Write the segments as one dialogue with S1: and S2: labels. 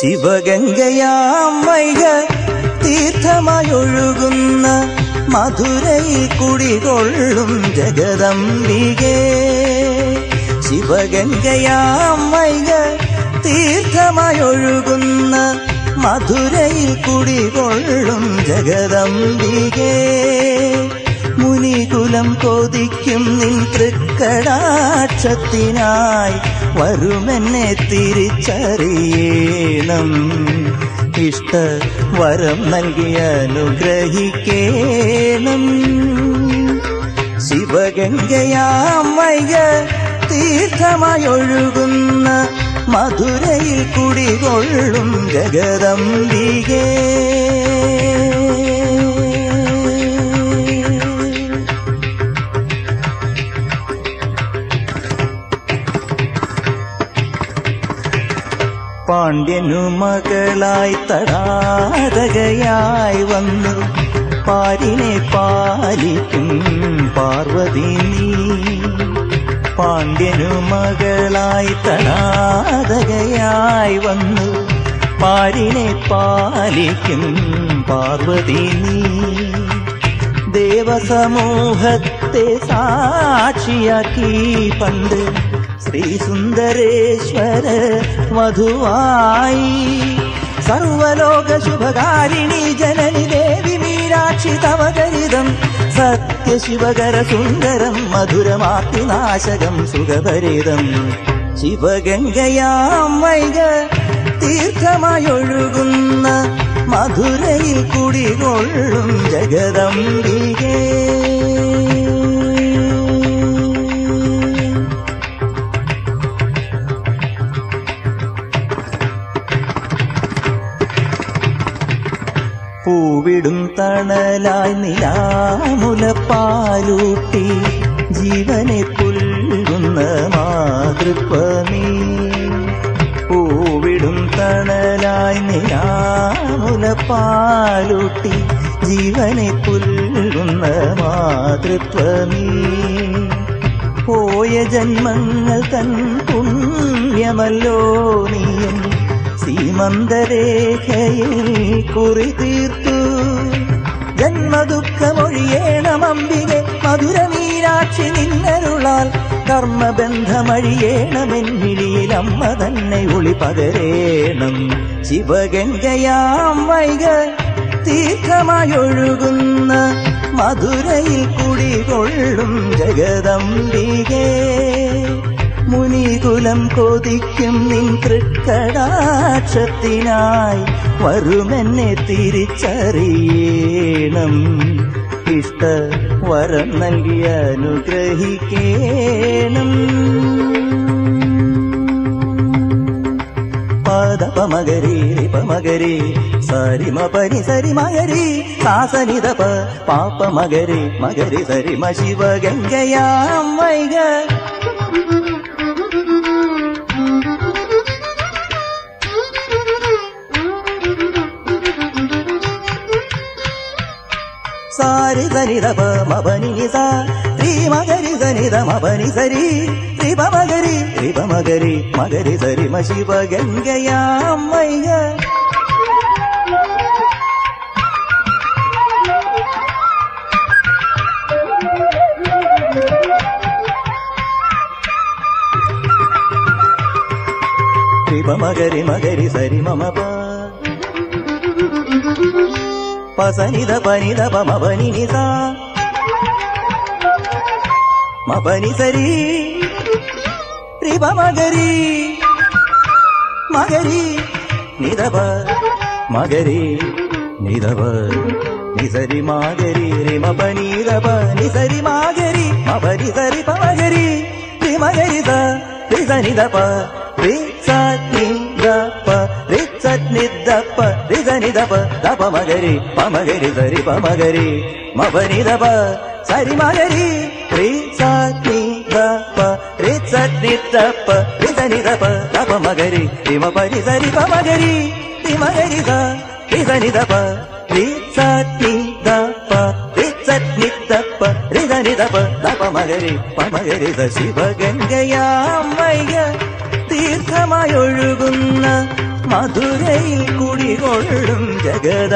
S1: ش گیا تیت مدر کڑ گندے شیو گنگیا تیرتم مدر گڑھ جگہ وے یشٹ ونگی نہم شیو گیا تیسم کگتم پانڈائی تڑا داری پالک پاروتی نی پانڈ تڑا داری پالک پاروتی نی دیو سموتے ساش پند ری سندر مدو سروک شی جنواش ستر سندر مدرماشکم سوکھریت شیو گیا تیر کگد نام مالوٹی جیونے کول پو لام مالوٹی جیونے کول جنم تنوی سیمندر کو جنم دکھ مدھر ویلا رنگ ملی تنگ ولی پکر شیا تی مدر جگد മുനികുലം കൊതിക്കും നിൻ തൃക്കടാക്ഷത്തിനായി വരുമെന്നെ തിരിച്ചറിയണം ഇഷ്ട വരം നൽകി അനുഗ്രഹിക്കേണം പദപമകരി റിപമകരി സരിമ പരി സരി മകരി സാസനിതപ പാപമകരി മകരി സരിമ ശിവഗംഗയാം വൈക ساری زلی بنی سا مغری زنی دم بنی سری طری بری بری مغری سری مشیب گنگیا میری مگر سری م سب نہیں دبا مبنی نظا مبنی سری ری بریگری دب مغری ما گری ریم بنی سری ما گری مبنی سریگری دب دپ رضپ دپ مغری مجھ زری پم میری مبنی دب سری میری ری ساتی گپ ری چتنی تپ رجنی دب دپ مغری مجھ پ مری مجھ رب ریت ساتھی دپ ریت چتنی تپ رضنی دب دب مغری پم گز شی ب گنگیا تیسم مدر کڑو جگہ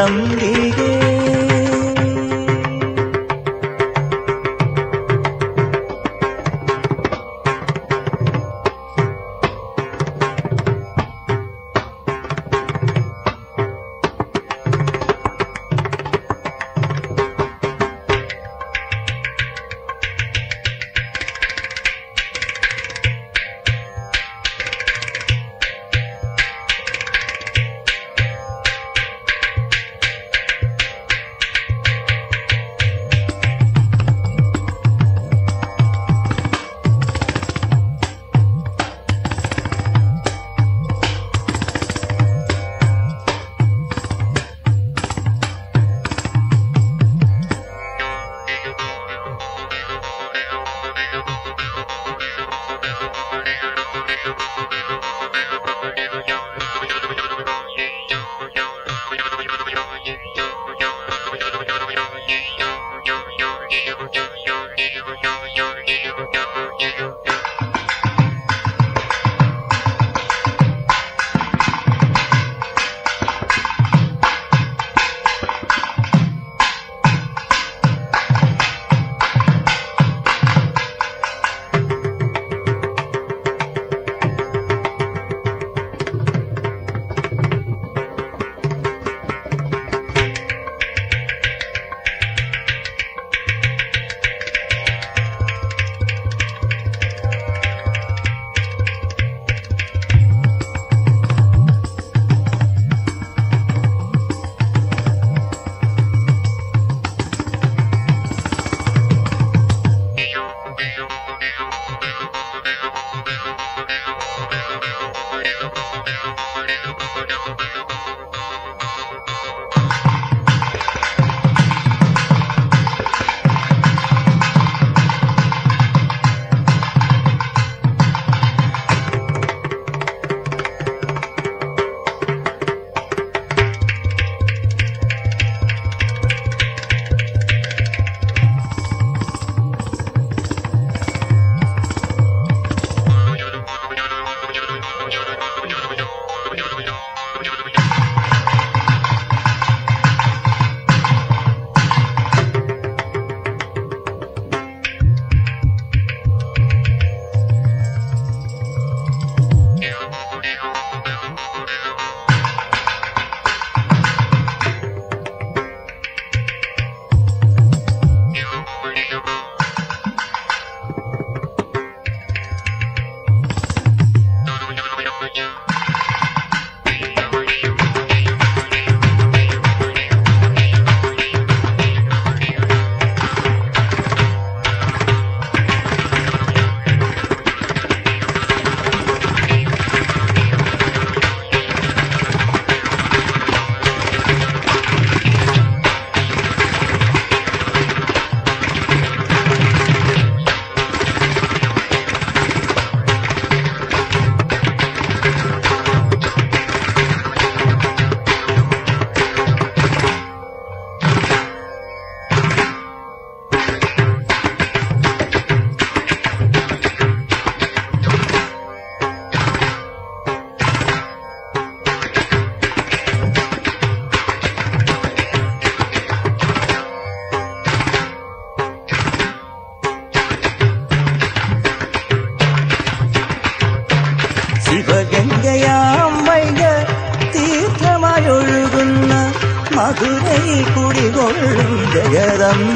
S1: جگ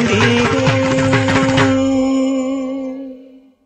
S1: ری